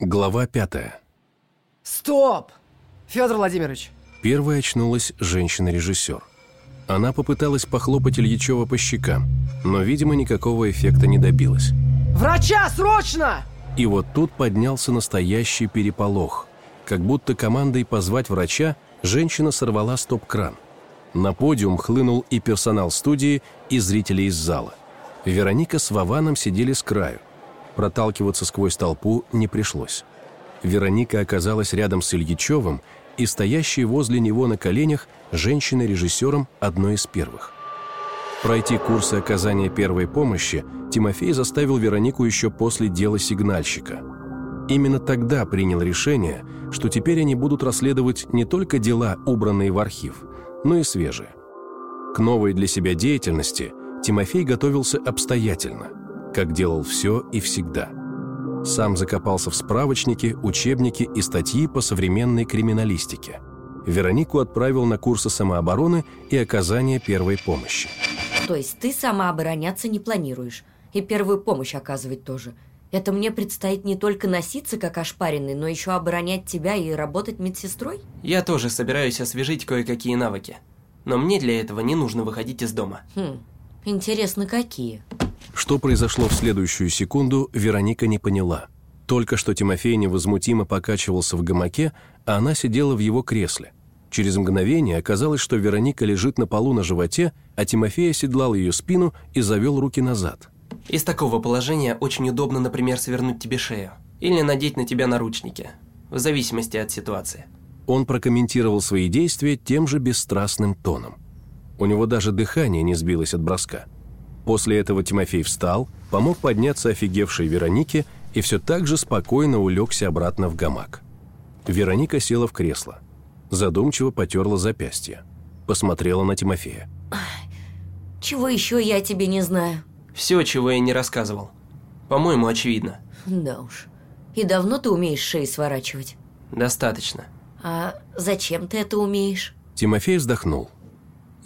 Глава пятая. Стоп! Федор Владимирович, Первой очнулась женщина-режиссер. Она попыталась похлопать Ильичева по щекам, но, видимо, никакого эффекта не добилась. врача, срочно! И вот тут поднялся настоящий переполох. Как будто командой позвать врача женщина сорвала стоп-кран. На подиум хлынул и персонал студии, и зрители из зала. Вероника с Вованом сидели с краю. Проталкиваться сквозь толпу не пришлось. Вероника оказалась рядом с Ильичевым и стоящей возле него на коленях женщиной-режиссером одной из первых. Пройти курсы оказания первой помощи Тимофей заставил Веронику еще после дела сигнальщика. Именно тогда принял решение, что теперь они будут расследовать не только дела, убранные в архив, но и свежие. К новой для себя деятельности Тимофей готовился обстоятельно, как делал все и всегда. Сам закопался в справочники, учебники и статьи по современной криминалистике. Веронику отправил на курсы самообороны и оказания первой помощи. То есть ты сама обороняться не планируешь. И первую помощь оказывать тоже. Это мне предстоит не только носиться как ошпаренный, но еще оборонять тебя и работать медсестрой? Я тоже собираюсь освежить кое-какие навыки. Но мне для этого не нужно выходить из дома. Хм, интересно, какие? Что произошло в следующую секунду, Вероника не поняла. Только что Тимофей невозмутимо покачивался в гамаке, а она сидела в его кресле. Через мгновение оказалось, что Вероника лежит на полу на животе, а Тимофей оседлал ее спину и завел руки назад. Из такого положения очень удобно, например, свернуть тебе шею. Или надеть на тебя наручники. В зависимости от ситуации. Он прокомментировал свои действия тем же бесстрастным тоном. У него даже дыхание не сбилось от броска. После этого Тимофей встал, помог подняться офигевшей Веронике и все так же спокойно улегся обратно в гамак. Вероника села в кресло. Задумчиво потерла запястье. Посмотрела на Тимофея. Чего еще я тебе не знаю? Все, чего я не рассказывал. По-моему, очевидно. Да уж. И давно ты умеешь шеи сворачивать? Достаточно. А зачем ты это умеешь? Тимофей вздохнул.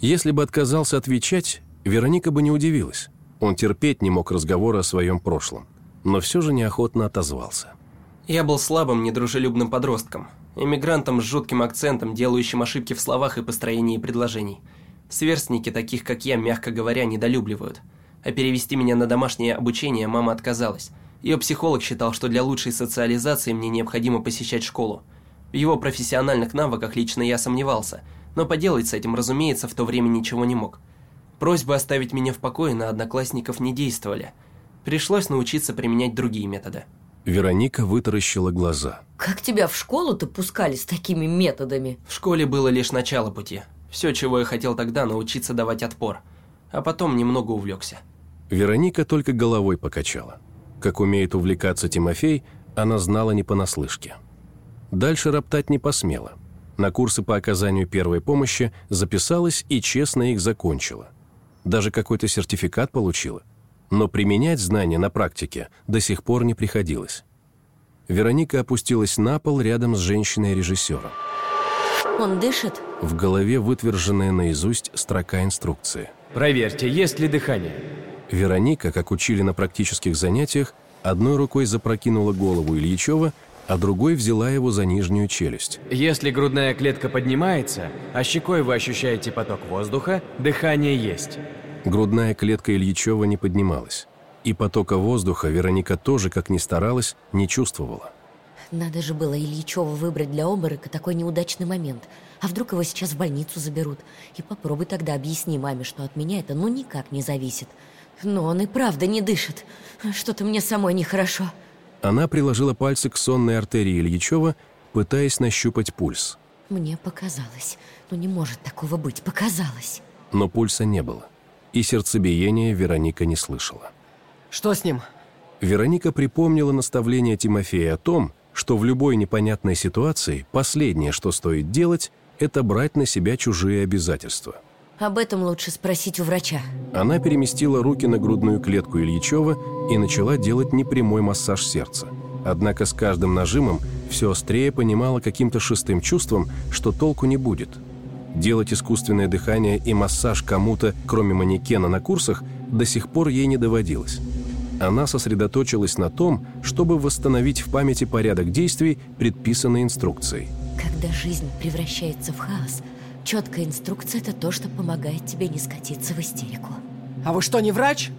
Если бы отказался отвечать, Вероника бы не удивилась. Он терпеть не мог разговора о своем прошлом, но все же неохотно отозвался. Я был слабым, недружелюбным подростком. Эмигрантом с жутким акцентом, делающим ошибки в словах и построении предложений. Сверстники, таких как я, мягко говоря, недолюбливают. А перевести меня на домашнее обучение мама отказалась. Ее психолог считал, что для лучшей социализации мне необходимо посещать школу. В его профессиональных навыках лично я сомневался, но поделать с этим, разумеется, в то время ничего не мог. Просьбы оставить меня в покое на одноклассников не действовали. Пришлось научиться применять другие методы. Вероника вытаращила глаза. Как тебя в школу-то пускали с такими методами? В школе было лишь начало пути. Все, чего я хотел тогда, научиться давать отпор. А потом немного увлекся. Вероника только головой покачала. Как умеет увлекаться Тимофей, она знала не понаслышке. Дальше роптать не посмела. На курсы по оказанию первой помощи записалась и честно их закончила. Даже какой-то сертификат получила. Но применять знания на практике до сих пор не приходилось. Вероника опустилась на пол рядом с женщиной-режиссером. Он дышит? В голове вытверженная наизусть строка инструкции. Проверьте, есть ли дыхание. Вероника, как учили на практических занятиях, одной рукой запрокинула голову Ильичева, а другой взяла его за нижнюю челюсть. Если грудная клетка поднимается, а щекой вы ощущаете поток воздуха, дыхание есть. Грудная клетка Ильичева не поднималась. И потока воздуха Вероника тоже, как ни старалась, не чувствовала. Надо же было Ильичева выбрать для обморока такой неудачный момент. А вдруг его сейчас в больницу заберут? И попробуй тогда объясни маме, что от меня это ну никак не зависит. Но он и правда не дышит. Что-то мне самой нехорошо. Она приложила пальцы к сонной артерии Ильичева, пытаясь нащупать пульс. Мне показалось. Ну не может такого быть, показалось. Но пульса не было. И сердцебиения Вероника не слышала. Что с ним? Вероника припомнила наставление Тимофея о том, что в любой непонятной ситуации последнее, что стоит делать, это брать на себя чужие обязательства. Об этом лучше спросить у врача. Она переместила руки на грудную клетку Ильичева и начала делать непрямой массаж сердца. Однако с каждым нажимом все острее понимала каким-то шестым чувством, что толку не будет. Делать искусственное дыхание и массаж кому-то, кроме манекена на курсах, до сих пор ей не доводилось. она сосредоточилась на том, чтобы восстановить в памяти порядок действий, предписанный инструкцией. Когда жизнь превращается в хаос, четкая инструкция – это то, что помогает тебе не скатиться в истерику. А вы что, не врач?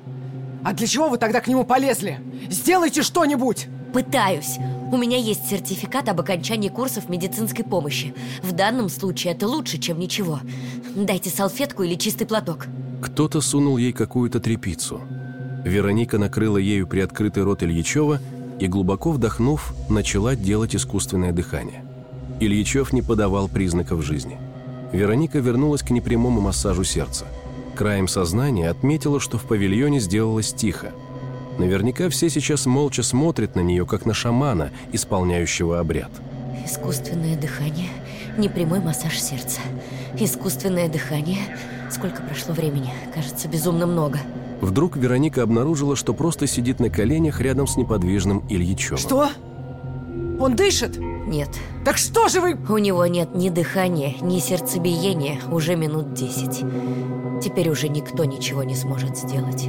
А для чего вы тогда к нему полезли? Сделайте что-нибудь! Пытаюсь. У меня есть сертификат об окончании курсов медицинской помощи. В данном случае это лучше, чем ничего. Дайте салфетку или чистый платок. Кто-то сунул ей какую-то трепицу. Вероника накрыла ею приоткрытый рот Ильичева и, глубоко вдохнув, начала делать искусственное дыхание. Ильичев не подавал признаков жизни. Вероника вернулась к непрямому массажу сердца. Краем сознания отметила, что в павильоне сделалось тихо. Наверняка все сейчас молча смотрят на нее, как на шамана, исполняющего обряд. Искусственное дыхание, непрямой массаж сердца. Искусственное дыхание. Сколько прошло времени? Кажется, безумно много. Вдруг Вероника обнаружила, что просто сидит на коленях рядом с неподвижным Ильичевым. Что? Он дышит? Нет. Так что же вы... У него нет ни дыхания, ни сердцебиения уже минут десять. Теперь уже никто ничего не сможет сделать.